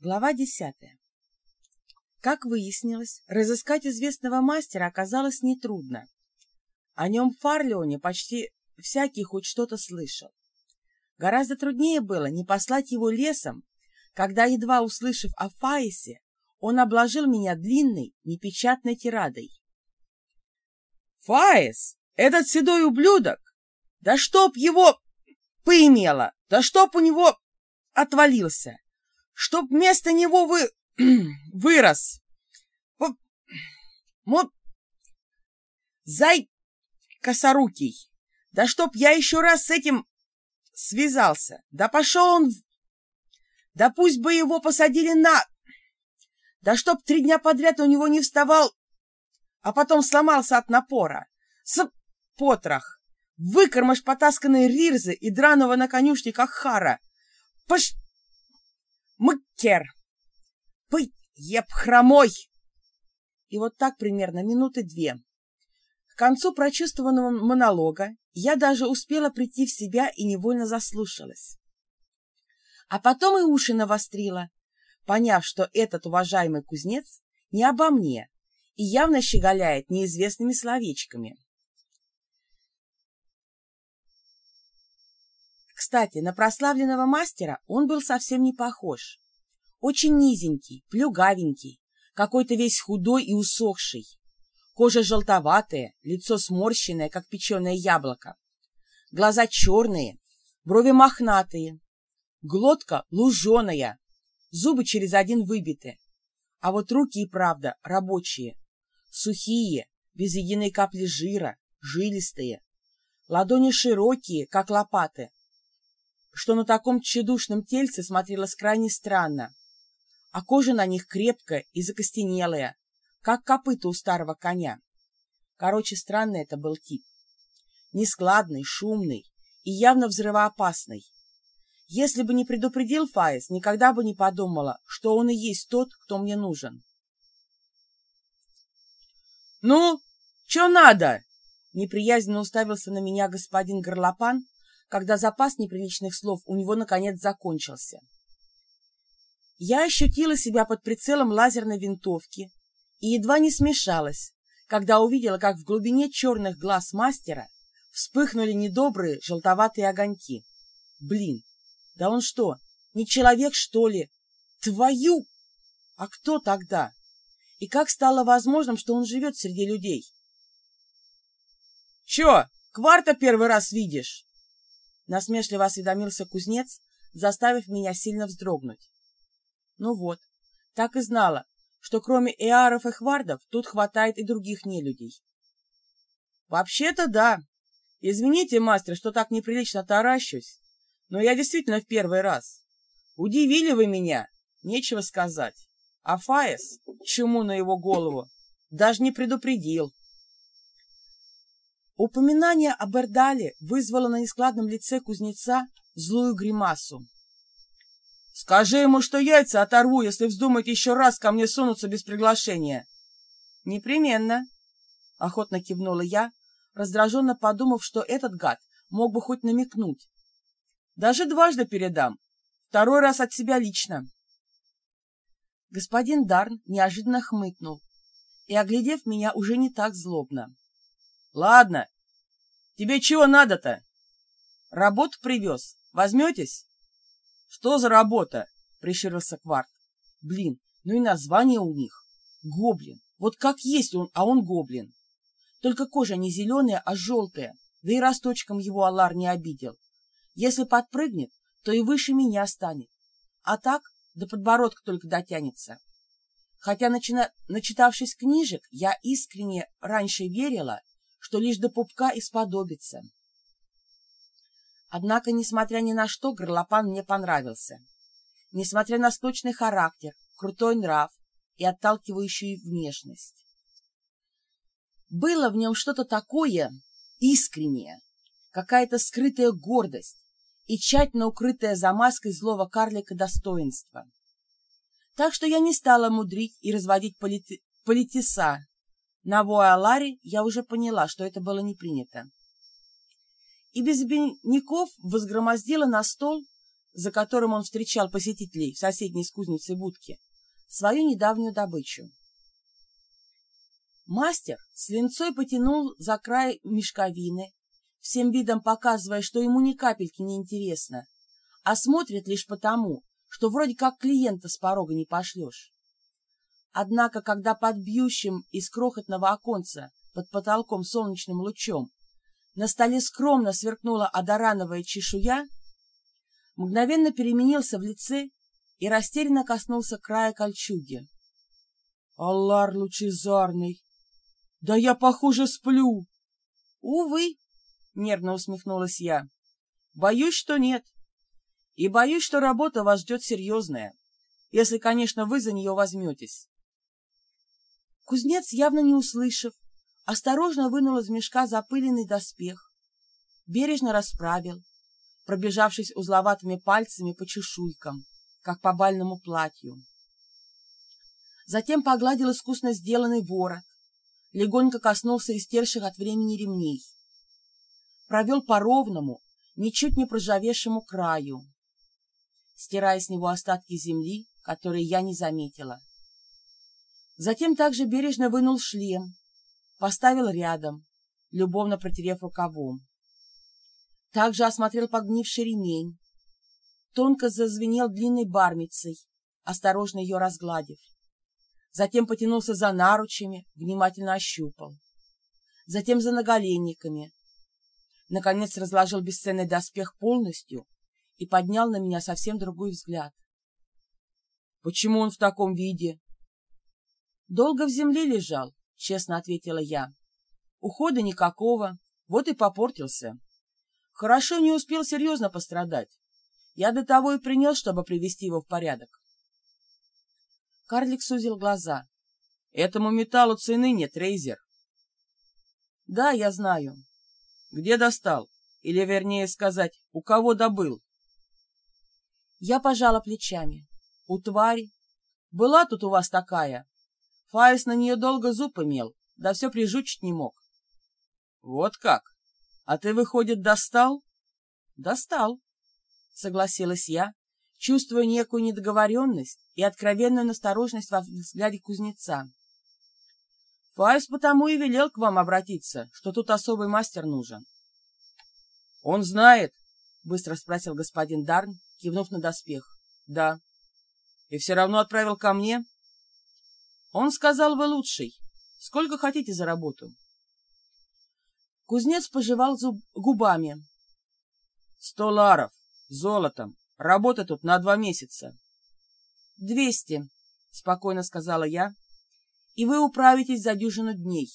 Глава десятая. Как выяснилось, разыскать известного мастера оказалось нетрудно. О нем Фарлеоне почти всякий хоть что-то слышал. Гораздо труднее было не послать его лесом, когда, едва услышав о Фаисе, он обложил меня длинной, непечатной тирадой. «Фаис! Этот седой ублюдок! Да чтоб его поимело! Да чтоб у него отвалился! Чтоб вместо него вы... вырос. Вот... Зай косорукий. Да чтоб я еще раз с этим связался. Да пошел он... Да пусть бы его посадили на... Да чтоб три дня подряд у него не вставал, а потом сломался от напора. С потрох. Выкормыш потасканной рирзы и драного на конюшне Кахара. Мыккер! Пыть, еб хромой! И вот так примерно минуты две. К концу прочувствованного монолога я даже успела прийти в себя и невольно заслушалась. А потом и уши навострила, поняв, что этот уважаемый кузнец не обо мне и явно щеголяет неизвестными словечками. Кстати, на прославленного мастера он был совсем не похож. Очень низенький, плюгавенький, какой-то весь худой и усохший. Кожа желтоватая, лицо сморщенное, как печеное яблоко. Глаза черные, брови мохнатые. Глотка луженая, зубы через один выбиты. А вот руки и правда рабочие, сухие, без единой капли жира, жилистые. Ладони широкие, как лопаты, что на таком тщедушном тельце смотрелось крайне странно, а кожа на них крепкая и закостенелая, как копыта у старого коня. Короче, странный это был тип. Нескладный, шумный и явно взрывоопасный. Если бы не предупредил Фаис, никогда бы не подумала, что он и есть тот, кто мне нужен. «Ну, что надо?» Неприязненно уставился на меня господин Горлопан, когда запас неприличных слов у него наконец закончился. Я ощутила себя под прицелом лазерной винтовки и едва не смешалась, когда увидела, как в глубине черных глаз мастера вспыхнули недобрые желтоватые огоньки. Блин, да он что, не человек, что ли? Твою! А кто тогда? И как стало возможным, что он живет среди людей? Че, кварта первый раз видишь? Насмешливо осведомился кузнец, заставив меня сильно вздрогнуть. Ну вот, так и знала, что кроме эаров и хвардов тут хватает и других нелюдей. Вообще-то да. Извините, мастер, что так неприлично таращусь, но я действительно в первый раз. Удивили вы меня, нечего сказать. А Фаес, чему на его голову, даже не предупредил. Упоминание об Эрдале вызвало на нескладном лице кузнеца злую гримасу. «Скажи ему, что яйца оторву, если вздумает еще раз ко мне сунуться без приглашения». «Непременно», — охотно кивнула я, раздраженно подумав, что этот гад мог бы хоть намекнуть. «Даже дважды передам. Второй раз от себя лично». Господин Дарн неожиданно хмыкнул и, оглядев меня, уже не так злобно. Ладно. Тебе чего надо-то? Работу привез. Возьметесь? Что за работа? Прищурился Кварт. Блин, ну и название у них. Гоблин. Вот как есть он, а он гоблин. Только кожа не зеленая, а желтая. Да и росточком его Аллар не обидел. Если подпрыгнет, то и выше меня станет. А так до подбородка только дотянется. Хотя, начина... начитавшись книжек, я искренне раньше верила, что лишь до пупка исподобится. Однако, несмотря ни на что, горлопан мне понравился. Несмотря на сточный характер, крутой нрав и отталкивающую внешность. Было в нем что-то такое искреннее, какая-то скрытая гордость и тщательно укрытая за маской злого карлика достоинства. Так что я не стала мудрить и разводить полити... политеса на Вуаларе я уже поняла, что это было не принято. И без бедняков возгромоздила на стол за которым он встречал посетителей в соседней с кузницей будке, свою недавнюю добычу. Мастер с линцой потянул за край мешковины, всем видом показывая, что ему ни капельки не интересно, а смотрит лишь потому, что вроде как клиента с порога не пошлешь. Однако, когда под бьющим из крохотного оконца под потолком солнечным лучом на столе скромно сверкнула одорановая чешуя, мгновенно переменился в лице и растерянно коснулся края кольчуги. «Аллар лучезарный! Да я, похоже, сплю!» «Увы!» — нервно усмехнулась я. «Боюсь, что нет. И боюсь, что работа вас ждет серьезная, если, конечно, вы за нее возьметесь». Кузнец, явно не услышав, осторожно вынул из мешка запыленный доспех, бережно расправил, пробежавшись узловатыми пальцами по чешуйкам, как по бальному платью. Затем погладил искусно сделанный ворот, легонько коснулся истерших от времени ремней, провел по ровному, ничуть не проржавевшему краю, стирая с него остатки земли, которые я не заметила. Затем также бережно вынул шлем, поставил рядом, любовно протерев рукавом. Также осмотрел погнивший ремень, тонко зазвенел длинной бармицей, осторожно ее разгладив. Затем потянулся за наручами, внимательно ощупал. Затем за наголенниками. Наконец разложил бесценный доспех полностью и поднял на меня совсем другой взгляд. — Почему он в таком виде? — Долго в земле лежал, — честно ответила я. — Ухода никакого, вот и попортился. Хорошо не успел серьезно пострадать. Я до того и принес, чтобы привести его в порядок. Карлик сузил глаза. — Этому металлу цены нет, Рейзер. — Да, я знаю. — Где достал? Или, вернее сказать, у кого добыл? Я пожала плечами. — У твари. Была тут у вас такая. Фаис на нее долго зуб имел, да все прижучить не мог. — Вот как? А ты, выходит, достал? — Достал, — согласилась я, чувствуя некую недоговоренность и откровенную настороженность во взгляде кузнеца. — Фаис потому и велел к вам обратиться, что тут особый мастер нужен. — Он знает? — быстро спросил господин Дарн, кивнув на доспех. — Да. — И все равно отправил ко мне? — он сказал, вы лучший. Сколько хотите за работу? Кузнец пожевал зуб губами. Сто ларов, золотом. Работа тут на два месяца. Двести, спокойно сказала я, и вы управитесь за дюжину дней.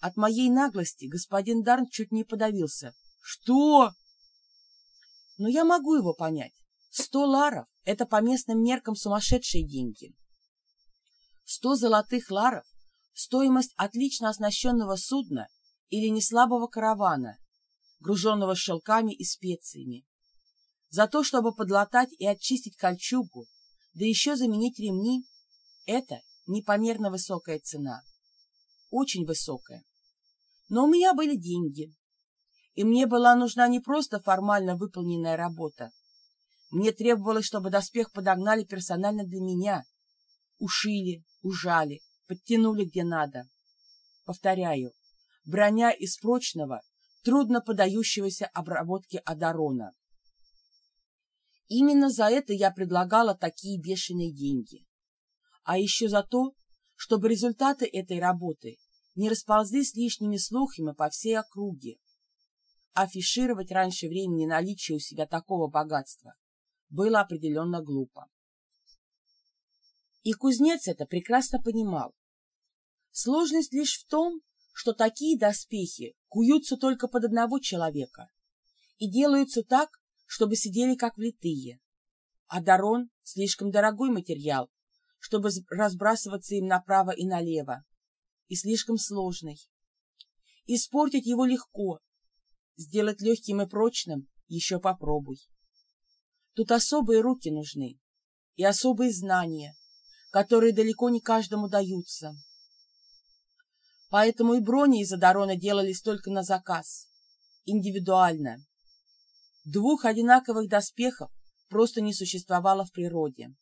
От моей наглости господин Дарн чуть не подавился. Что? Но я могу его понять. Сто ларов — это по местным меркам сумасшедшие деньги. Сто золотых ларов — стоимость отлично оснащенного судна или неслабого каравана, груженного шелками и специями. За то, чтобы подлатать и очистить кольчугу, да еще заменить ремни, это непомерно высокая цена. Очень высокая. Но у меня были деньги, и мне была нужна не просто формально выполненная работа. Мне требовалось, чтобы доспех подогнали персонально для меня, ушили, ужали, подтянули где надо. Повторяю, броня из прочного, трудно подающегося обработке Адарона. Именно за это я предлагала такие бешеные деньги. А еще за то, чтобы результаты этой работы не расползлись лишними слухами по всей округе. Афишировать раньше времени наличие у себя такого богатства было определенно глупо. И кузнец это прекрасно понимал. Сложность лишь в том, что такие доспехи куются только под одного человека и делаются так, чтобы сидели как влитые. А дарон — слишком дорогой материал, чтобы разбрасываться им направо и налево, и слишком сложный. Испортить его легко, сделать легким и прочным еще попробуй. Тут особые руки нужны и особые знания, которые далеко не каждому даются. Поэтому и брони из Адарона делались только на заказ, индивидуально. Двух одинаковых доспехов просто не существовало в природе.